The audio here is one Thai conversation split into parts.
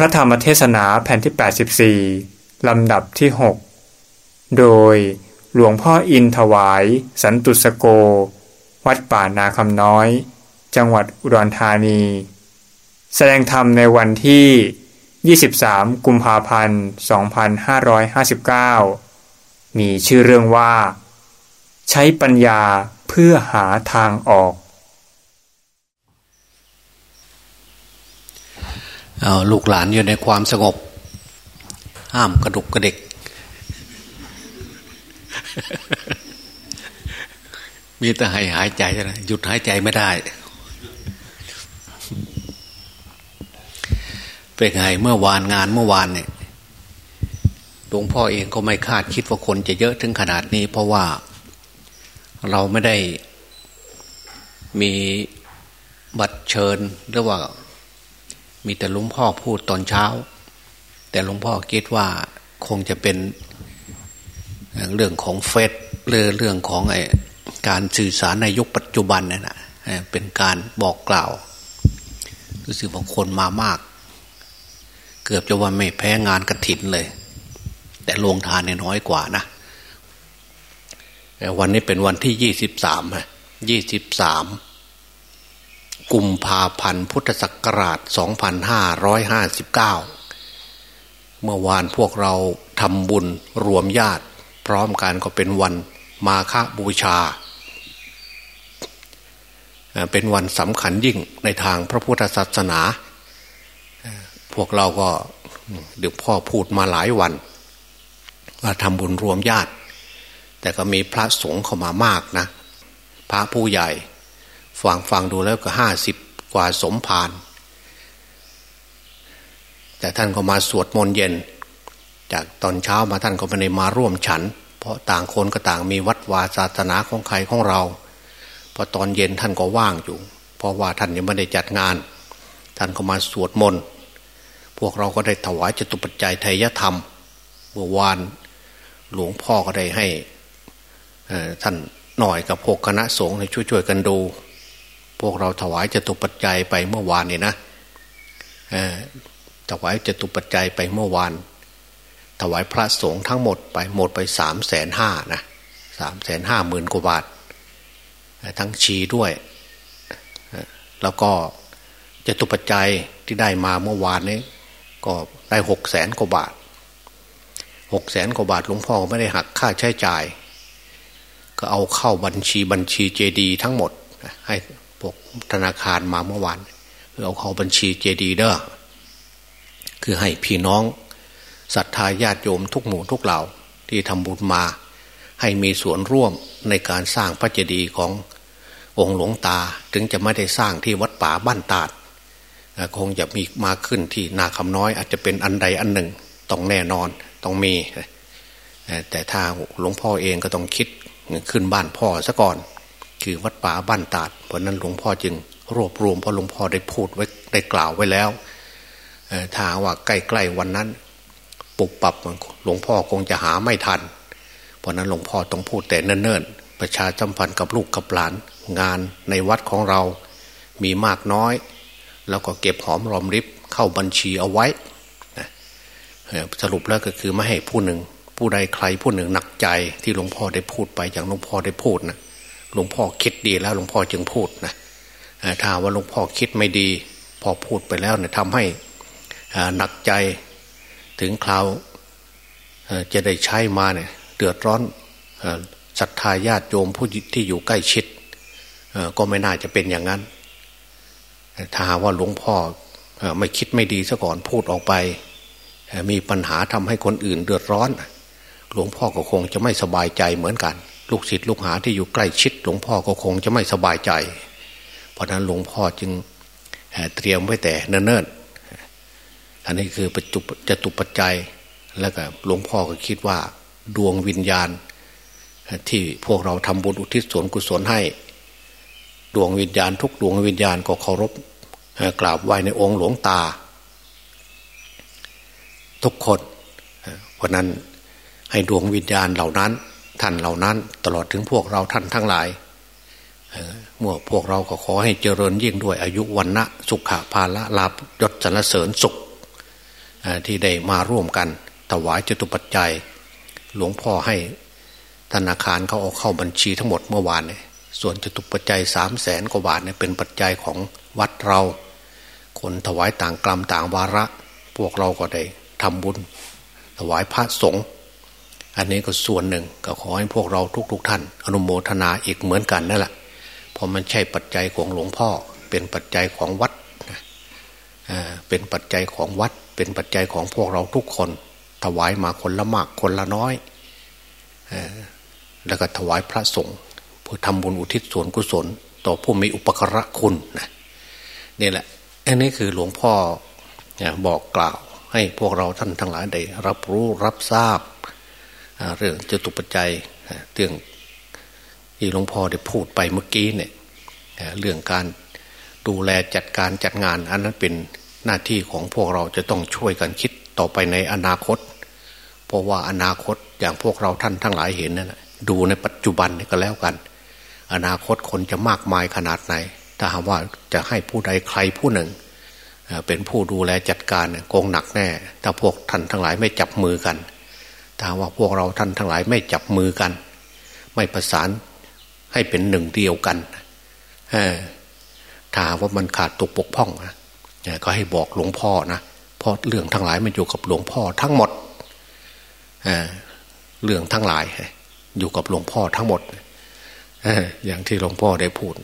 พระธรรมเทศนาแผ่นที่ 84 ลำดับที่ 6 โดยหลวงพ่ออินถวาย สันตุสโก วัดป่านาคำน้อย จังหวัดอุดรธานี แสดงธรรมในวันที่ 23 กุมภาพันธ์ 2559 มีชื่อเรื่องว่า ใช้ปัญญาเพื่อหาทางออก เอา ลูกหลานอยู่ในความสงบ ห้ามกระดุกกระเด็ก มีแต่ให้หายใจนะหยุดหายใจไม่ได้ เป็นไงเมื่อวานงานเมื่อวานเนี่ยหลวงพ่อเองก็ไม่คาดคิดว่าคนจะเยอะถึงขนาดนี้ เพราะว่าเราไม่ได้มีบัตรเชิญหรือว่า มีแต่หลวงพ่อพูดตอนเช้า แต่หลวงพ่อคิดว่าคงจะเป็นเรื่องของเฟซเรื่องเรื่องของไอ้การสื่อสารในยุคปัจจุบันนี่นะเป็นการบอกกล่าว รู้สึกว่าคนมามาก เกือบจะว่าไม่แพ้งานกระถินเลย แต่ลงทานเนี่ยน้อยกว่านะวันนี้เป็นวันที่ยี่สิบสามยี่สิบสาม กุมภาพันธ์พุทธศักราช 2559 เมื่อวานพวกเราทำบุญรวมญาติ พร้อมกันก็เป็นวันมาฆบูชา เป็นวันสำคัญยิ่งในทางพระพุทธศาสนา พวกเราก็เดี๋ยวพ่อพูดมาหลายวัน ว่าทำบุญรวมญาติ แต่ก็มีพระสงฆ์เข้ามามากนะ พระผู้ใหญ่ ฟังฟังดูแล้วก็ห้าสิบกว่าสมภารแต่ท่านก็มาสวดมนต์เย็น จากตอนเช้ามาท่านก็ไม่ได้มาร่วมฉัน เพราะต่างคนก็ต่างมีวัดวาศาสนาของใครของเราพอตอนเย็นท่านก็ว่างอยู่ เพราะว่าท่านยังไม่ได้จัดงาน ท่านก็มาสวดมนต์พวกเราก็ได้ถวายจตุปัจจัยไทยธรรมเมื่อวานหลวงพ่อก็ได้ให้ท่านหน่อยกับพวกคณะสงฆ์ให้ช่วยๆกันดู พวกเราถวายจตุปัจจัยไปเมื่อวานนี่นะถวายจตุปัจจัยไปเมื่อวาน ถวายพระสงฆ์ทั้งหมดไปหมดไปสามแสนห้านะสามแสนห้าหมื่นกว่าบาท ทั้งชีด้วย แล้วก็จตุปัจจัยที่ได้มาเมื่อวานนี้ก็ได้หกแสนกว่าบาทหกแสนกว่าบาทหลวงพ่อไม่ได้หักค่าใช้จ่าย ก็เอาเข้าบัญชีบัญชีเจดีทั้งหมด ให้ พวกธนาคารมาเมื่อวานเอาเข้าบัญชีเจดีเด้อคือให้พี่น้องศรัทธาญาติโยมทุกหมู่ทุกเหล่าที่ทำบุญมา ให้มีส่วนร่วมในการสร้างพระเจดีย์ขององค์หลวงตาถึงจะไม่ได้สร้างที่วัดป่าบ้านตาดคงจะมีมาขึ้นที่นาคำน้อยอาจจะเป็นอันใดอันหนึ่งต้องแน่นอนต้องมี แต่ถ้าหลวงพ่อเองก็ต้องคิดขึ้นบ้านพ่อซะก่อน คือวัดป่าบ้านตาดเพราะนั้นหลวงพ่อจึงรวบรวมเพราะหลวงพ่อได้พูดไว้ได้กล่าวไว้แล้วถ้าว่าใกล้ๆวันนั้นปุบปับหลวงพ่อคงจะหาไม่ทัน เพราะนั้นหลวงพ่อต้องพูดแต่เนิ่นๆ ประชาสัมพันธ์กับลูกกับหลานงานในวัดของเรามีมากน้อย แล้วก็เก็บหอมรอมริบเข้าบัญชีเอาไว้สรุปแล้วก็คือไม่ให้ผู้หนึ่ง ผู้ใดใครผู้หนึ่งหนักใจที่หลวงพ่อได้พูดไปอย่างหลวงพ่อได้พูดนะ หลวงพ่อคิดดีแล้วหลวงพ่อจึงพูดนะถ้าว่าหลวงพ่อคิดไม่ดี พอพูดไปแล้วเนี่ยทำให้หนักใจถึงคราวจะได้ใช้มาเนี่ยเดือดร้อนศรัทธาญาติโยมผู้ที่อยู่ใกล้ชิดก็ไม่น่าจะเป็นอย่างนั้น ถ้าว่าหลวงพ่อไม่คิดไม่ดีซะก่อนพูดออกไป มีปัญหาทำให้คนอื่นเดือดร้อน หลวงพ่อก็คงจะไม่สบายใจเหมือนกัน ลูกศิษย์ลูกหาที่อยู่ใกล้ชิด หลวงพ่อก็คงจะไม่สบายใจ เพราะนั้นหลวงพ่อจึงเตรียมไว้แต่เนิ่นๆอันนี้คือปัจจุจตุปัจจัยแล้วก็หลวงพ่อก็คิดว่าดวงวิญญาณ ที่พวกเราทำบุญอุทิศส่วนกุศลให้ ดวงวิญญาณ ทุกดวงวิญญาณก็เคารพกราบไหว้ในองค์หลวงตา ทุกคน เพราะนั้นให้ดวงวิญญาณเหล่านั้น ท่านเหล่านั้น ตลอดถึงพวกเราท่านทั้งหลายเมื่อพวกเราก็ขอให้เจริญยิ่งด้วยอายุวันนะสุขภาละลาบยศสรรเสริญสุขที่ได้มาร่วมกันถวายจตุปัจจัย หลวงพ่อให้ธนาคารเขาเอาเข้าบัญชีทั้งหมดเมื่อวานเนี่ยส่วนจตุปัจจัยสามแสนกว่าบาทเนี่ยเป็นปัจจัยของวัดเรา คนถวายต่างกลัมต่างวาระ พวกเราก็ได้ทำบุญ ถวายพระสงฆ์ อันนี้ก็ส่วนหนึ่งก็ขอให้พวกเราทุกๆทท่าน อนุโมทนาอีกเหมือนกันนั่นแหละเพราะมันใช่ปัจจัยของหลวงพ่อ เป็นปัจจัยของวัดเป็นปัจจัยของวัด เป็นปัจจัยของพวกเราทุกคน ถวายมาคนละมากคนละน้อยแล้วก็ถวายพระสงฆ์เพื่อทำบุญอุทิศส่วนกุศล ต่อผู้มีอุปกระคุณนะนี่แหละอันนี้คือหลวงพ่อบอกกล่าวให้พวกเราท่านทั้งหลายได้รับรู้รับทราบ เรื่องจตุปัจจัยเรื่องที่หลวงพ่อได้พูดไปเมื่อกี้เนี่ยเรื่องการดูแลจัดการจัดงาน อันนั้นเป็นหน้าที่ของพวกเราจะต้องช่วยกันคิดต่อไปในอนาคต เพราะว่าอนาคตอย่างพวกเราท่านทั้งหลายเห็นนั่นดูในปัจจุบันนี่ก็แล้วกัน อนาคตคนจะมากมายขนาดไหน ถ้าหากว่าจะให้ผู้ใดใครผู้หนึ่ง เป็นผู้ดูแลจัดการโกงหนักแน่ ถ้าพวกท่านทั้งหลายไม่จับมือกัน ถ้าว่าพวกเราท่านทั้งหลายไม่จับมือกัน ไม่ประสานให้เป็นหนึ่งเดียวกันถ้าว่ามันขาดตกปกพ่องนะก็ให้บอกหลวงพ่อนะเพราะเรื่องทั้งหลายมันอยู่กับหลวงพ่อทั้งหมดเรื่องทั้งหลาย อยู่กับหลวงพ่อทั้งหมดอย่างที่หลวงพ่อได้พูด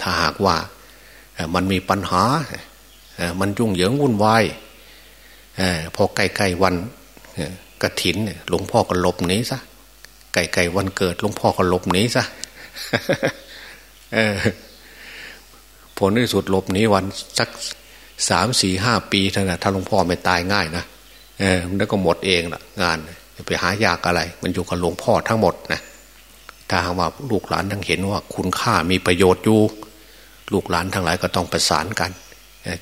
ถ้าหากว่ามันมีปัญหา มันยุ่งเหยิงวุ่นวายพอใกล้ๆวัน กระถินหลวงพ่อก็ลบหนีซะไก่ๆวันเกิดหลวงพ่อก็ลบหนีซะผลที่สุดลบหนีวันสักสามสี่ห้าปีเท่านั้นถ้าหลวงพ่อไม่ตายง่ายนะเออแล้วก็หมดเองละงานไปหายากอะไร มันอยู่กับหลวงพ่อทั้งหมดนะถ้าหากว่าลูกหลานทั้งเห็นว่าคุณค่ามีประโยชน์อยู่ลูกหลานทั้งหลายก็ต้องประสานกัน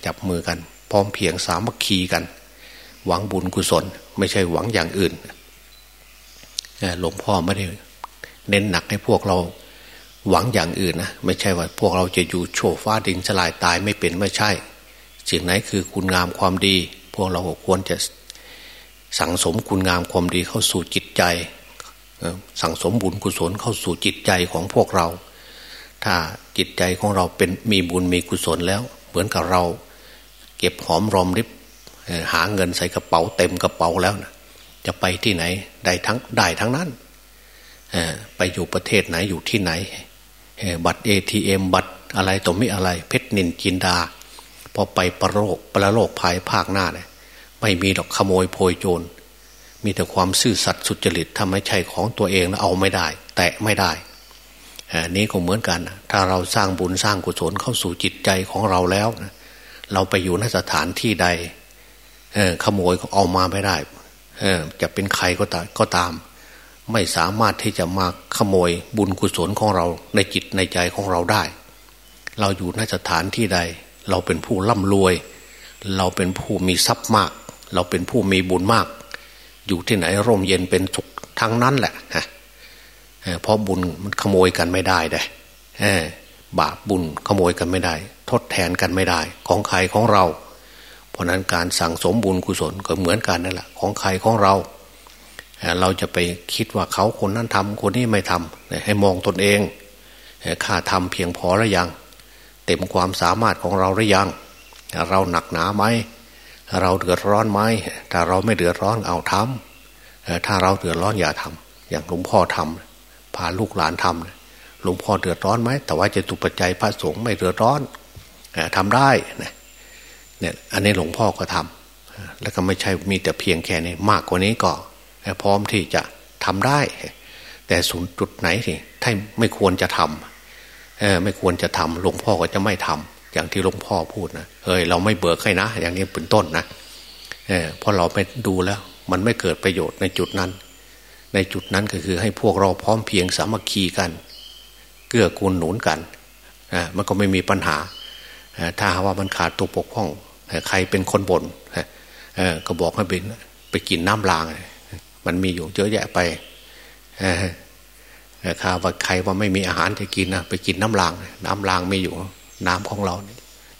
จับมือกัน พร้อมเพียงสามัคคีกัน หวังบุญกุศล ไม่ใช่หวังอย่างอื่นหลวงพ่อไม่ได้เน้นหนักให้พวกเราหวังอย่างอื่นนะไม่ใช่ว่าพวกเราจะอยู่โชฟ้าดินสลายตายไม่เป็นไม่ใช่สิ่งไหนคือคุณงามความดี พวกเราควรจะสั่งสมคุณงามความดีเข้าสู่จิตใจ สั่งสมบุญกุศลเข้าสู่จิตใจของพวกเรา ถ้าจิตใจของเราเป็นมีบุญมีกุศลแล้ว เหมือนกับเรา เก็บหอมรอมริบ หาเงินใส่กระเป๋าเต็มกระเป๋าแล้วนะจะไปที่ไหนได้ทั้งได้ทั้งนั้นไปอยู่ประเทศไหนอยู่ที่ไหน บัตรเอทีเอ็มบัตรอะไรตัวไม่อะไร เพชรนินจินดา พอไปประโลกประโลกภายภาคหน้าเนี่ยไม่มีดอกขโมยโพยโจร มีแต่ความซื่อสัตย์สุจริตทำให้ใช่ของตัวเองแล้วเอาไม่ได้ แตะไม่ได้อันนี้ก็เหมือนกัน ถ้าเราสร้างบุญสร้างกุศลเข้าสู่จิตใจของเราแล้ว เราไปอยู่นสถานที่ใด ขโมยเอามาไม่ได้จะเป็นใครก็ตามก็ตาม ไม่สามารถที่จะมาขโมยบุญกุศลของเราในจิตในใจของเราได้ เราอยู่นสถานที่ใด เราเป็นผู้ร่ำรวย เราเป็นผู้มีทรัพย์มาก เราเป็นผู้มีบุญมาก อยู่ที่ไหนร่มเย็นเป็นสุขทั้งนั้นแหละฮะเพราะบุญมันขโมยกันไม่ได้เลยบาปบุญขโมยกันไม่ได้ ทดแทนกันไม่ได้ ของใครของเรา เพราะนั้นการสั่งสมบุญกุศลก็เหมือนกันนั่นแหละของใครของเรา เราจะไปคิดว่าเขาคนนั้นทำคนนี้ไม่ทำให้มองตนเองข้าทำเพียงพอหรือยัง เต็มความสามารถของเราหรือยัง เราหนักหนาไหมเราเดือดร้อนไหมถ้าเราไม่เดือดร้อนเอาทำถ้าเราเดือดร้อนอย่าทำอย่างหลวงพ่อทำพาลูกหลานทำหลวงพ่อเดือดร้อนไหมแต่ว่าจะตุปัจจัยพระสงฆ์ไม่เดือดร้อนทำได้นะ เนี่ยอันนี้หลวงพ่อก็ทำแล้วก็ไม่ใช่มีแต่เพียงแค่นี้มากกว่านี้ก็พร้อมที่จะทำได้ แต่ศูนย์จุดไหนที่ถ้าไม่ควรจะทำเออไม่ควรจะทำหลวงพ่อก็จะไม่ทำอย่างที่หลวงพ่อพูดนะเฮ้ยเราไม่เบิกให้นะ อย่างนี้เป็นต้นนะเออพอเราไปดูแล้ว มันไม่เกิดประโยชน์ในจุดนั้น ในจุดนั้นก็คือให้พวกเราพร้อมเพียงสามัคคีกัน เกื้อกูลหนุนกันอ่ามันก็ไม่มีปัญหา ถ้าว่ามันขาดตัวปกพ้อง ใครเป็นคนบน่นก็บอกให้ไปไปกินน้ำลาง มันมีอยู่เยอะแยะไปข้าว่าใครว่าไม่มีอาหารจะกินนะไปกินน้ำลาง น้ำลางไม่อยู่ น้ำของเรา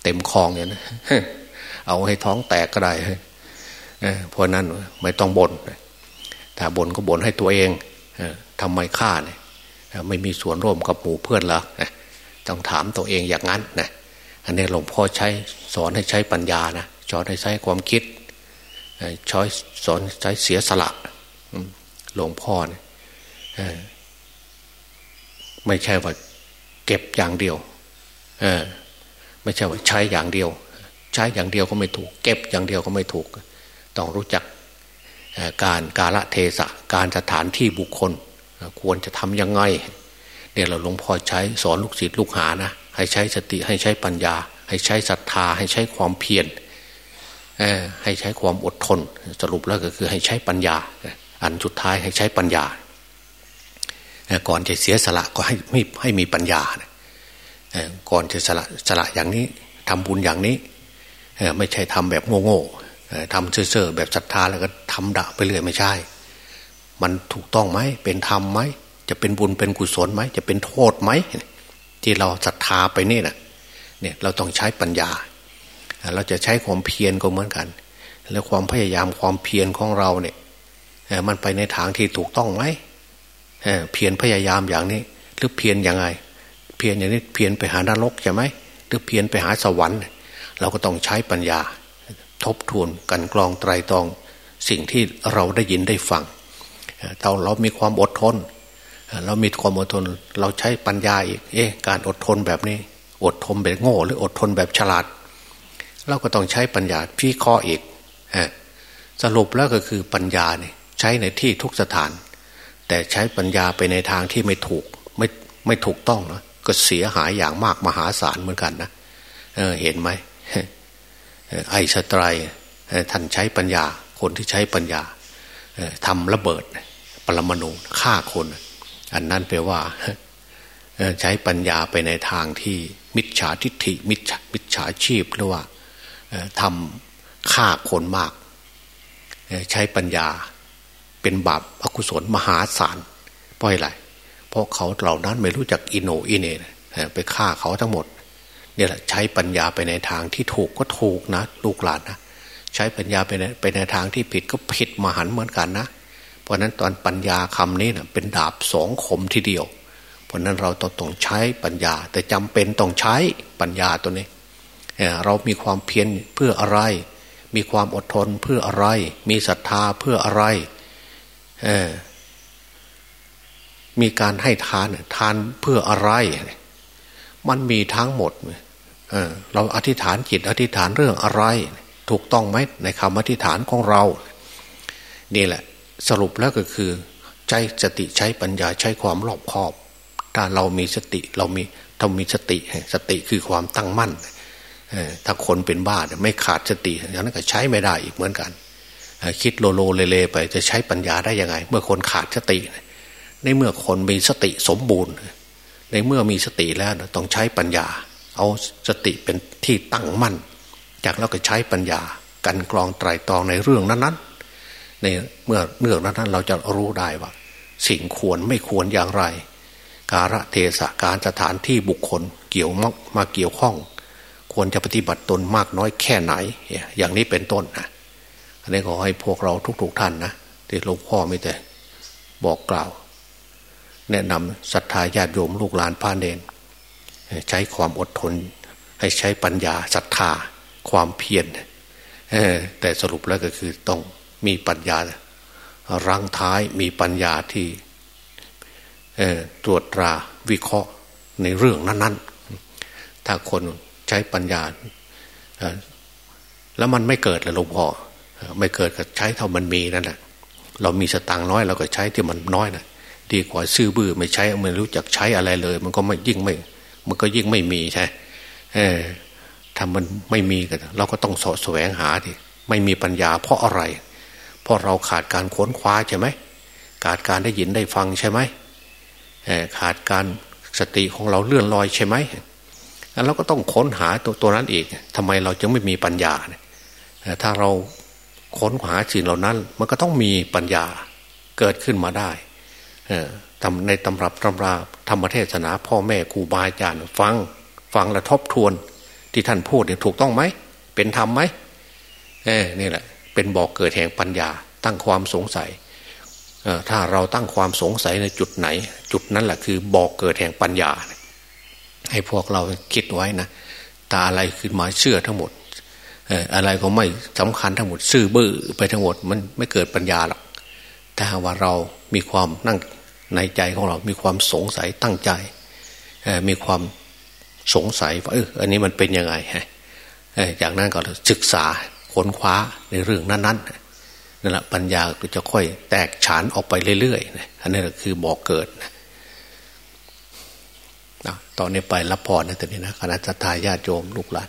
เต็มคลองอย่างนะเอาให้ท้องแตกก็ได้เพราะนั้นไม่ต้องบน่นถ้าบ่นก็บ่นให้ตัวเองทำไมข้าเนี่ยไม่มีส่วนร่วมกับหมู่เพื่อนละต้องถามตัวเองอย่างนั้นนะ อันนี้หลวงพ่อใช้สอนให้ใช้ปัญญานะสอนให้ใช้ความคิดช้อยสอนใช้เสียสละหลวงพ่อเนี่ยไม่ใช่ว่าเก็บอย่างเดียวไม่ใช่ว่าใช้อย่างเดียว ใช้อย่างเดียวก็ไม่ถูก เก็บอย่างเดียวก็ไม่ถูก ต้องรู้จักการกาละเทศะการสถานที่บุคคล ควรจะทำยังไงเนี่ยเราหลวงพ่อใช้สอนลูกศิษย์ลูกหานะ ให้ใช้สติให้ใช้ปัญญา ให้ใช้ศรัทธา ให้ใช้ความเพียรให้ใช้ความอดทน สรุปแล้วก็คือให้ใช้ปัญญา อันสุดท้ายให้ใช้ปัญญา ก่อนจะเสียสละก็ให้ไม่ให้มีปัญญา ก่อนจะสละสละอย่างนี้ทำบุญอย่างนี้ไม่ใช่ทำแบบโง่ๆทำเซ่อๆแบบศรัทธาแล้วก็ทำด่าไปเรื่อยไม่ใช่ มันถูกต้องไหมเป็นธรรมไหมจะเป็นบุญเป็นกุศลไหมจะเป็นโทษไหม ที่เราศรัทธาไปนี่นะเนี่ยเราต้องใช้ปัญญา เราจะใช้ความเพียรก็เหมือนกัน แล้วความพยายามความเพียรของเราเนี่ยมันไปในทางที่ถูกต้องไหมเพียรพยายามอย่างนี้ หรือเพียรยังไง เพียรอย่างนี้เพียรไปหานรกใช่ไหมหรือเพียรไปหาสวรรค์ เราก็ต้องใช้ปัญญา ทบทวนกันกรองไตรตรอง สิ่งที่เราได้ยินได้ฟังเราเรามีความอดทน เรามีความอดทน เราใช้ปัญญาอีก เอ๊ะการอดทนแบบนี้ อดทนแบบโง่ หรืออดทนแบบฉลาด เราก็ต้องใช้ปัญญาพี่ข้ออีกสรุปแล้วก็คือปัญญาเนี่ยใช้ในที่ทุกสถาน แต่ใช้ปัญญาไปในทางที่ไม่ถูกไม่ไม่ถูกต้องนะก็เสียหายอย่างมากมหาศาลเหมือนกันนะเเห็นไหมไอสไตรยท่านใช้ปัญญา คนที่ใช้ปัญญาทำระเบิด ปรมาณูฆ่าคน อันนั้นแปลว่าใช้ปัญญาไปในทางที่มิจฉาทิฏฐิ มิจฉามิจฉาชีพหรือว่าทำฆ่าคนมาก ใช้ปัญญาเป็นบาปอกุศลมหาศาลเพราะอะไรเพราะเขาเหล่านั้นไม่รู้จักอิโนอิเนไปฆ่าเขาทั้งหมดเนี่ยแหละใช้ปัญญาไปในทางที่ถูกก็ถูกนะ ลูกหลานนะ ใช้ปัญญาไปในไปในทางที่ผิดก็ผิดมหันเหมือนกันนะ เพราะนั้นตอนปัญญาคำนี้นะเป็นดาบสองคมทีเดียว เพราะนั้นเราต้องต้องใช้ปัญญา แต่จำเป็นต้องใช้ปัญญาตัวนี้เรามีความเพียรเพื่ออะไร มีความอดทนเพื่ออะไร มีศรัทธาเพื่ออะไรมีการให้ทานทานเพื่ออะไร มันมีทั้งหมดเราอธิษฐานจิตอธิษฐานเรื่องอะไร ถูกต้องไหมในคำอธิษฐานของเรา นี่แหละ สรุปแล้วก็คือ ใช้สติใช้ปัญญาใช้ความรอบคอบ ถ้าเรามีสติเรามีต้องมีสติ สติคือความตั้งมั่นถ้าคนเป็นบ้าไม่ขาดสติอย่างนั้นก็ใช้ไม่ได้อีกเหมือนกัน คิดโลโลเลเลไปจะใช้ปัญญาได้ยังไง เมื่อคนขาดสติ ในเมื่อคนมีสติสมบูรณ์ ในเมื่อมีสติแล้วต้องใช้ปัญญา เอาสติเป็นที่ตั้งมั่น จากแล้วก็ใช้ปัญญา กลั่นกรองไตรตรองในเรื่องนั้นๆ ในเมื่อเรื่องนั้นเราจะรู้ได้ว่า สิ่งควรไม่ควรอย่างไร การะเทศะการสถานที่บุคคลเกี่ยวมามาเกี่ยวข้อง ควรจะปฏิบัติตนมากน้อยแค่ไหน อย่างนี้เป็นต้นนะอันนี้ขอให้พวกเราทุกๆท่านนะที่หลวงพ่อไม่แต่บอกกล่าว แนะนำศรัทธาญาติโยมลูกหลานพาเนนใช้ความอดทน ให้ใช้ปัญญาศรัทธาความเพียรแต่สรุปแล้วก็คือต้อง มีปัญญารังท้ายมีปัญญาที่ตรวจตราวิเคราะห์ในเรื่องนั้นๆ ถ้าคนใช้ปัญญา แล้วมันไม่เกิดเลยหลวงพ่อไม่เกิดก็ใช้เท่ามันมีนั่นแหละเรามีสตางค์น้อยเราก็ใช้ที่มันน้อยนะดีกว่าซื้อบื้อไม่ใช้ไม่รู้จักใช้อะไรเลย มันก็ไม่ยิ่งไม่ มันก็ยิ่งไม่มีใช่ถ้ามันไม่มีกันเราก็ต้องสะแสวงหาทีไม่มีปัญญาเพราะอะไร เพราะเราขาดการค้นคว้าใช่ไหมขาดการได้ยินได้ฟังใช่ไหมขาดการสติของเราเลื่อนลอยใช่ไหมแล้วเราก็ต้องค้นหาตัวตัวนั้นอีกทำไมเราจึงไม่มีปัญญาถ้าเราค้นหาสิ่งเหล่านั้น มันก็ต้องมีปัญญาเกิดขึ้นมาได้ในตำรับตำราธรรมเทศนา พ่อแม่ครูบาอาจารย์ฟังฟังและทบทวนที่ท่านพูดเนี่ยถูกต้องไหม เป็นธรรมไหมเออนี่แหละ เป็นบ่อกเกิดแห่งปัญญา ตั้งความสงสัยถ้าเราตั้งความสงสัยในจุดไหน จุดนั้นแหละคือบ่อกเกิดแห่งปัญญา ให้พวกเราคิดไว้นะตาอะไรคือหมายเชื่อทั้งหมดอะไรก็ไม่สำคัญทั้งหมดซื่อบื้อไปทั้งหมดมันไม่เกิดปัญญาหรอกถ้าว่าเรามีความนั่งในใจของเรามีความสงสัยตั้งใจมีความสงสัยว่าเอออันนี้มันเป็นยังไงจากนั้นก็ศึกษา ค้นคว้าในเรื่องนั้นๆนั่นแหละปัญญาก็จะค่อยแตกฉานออกไปเรื่อยๆอันนี้คือบอกเกิดนะตอนนี้ไปรับพรนะตอนนี้นะคณะทาญาทโยมลูกหลาน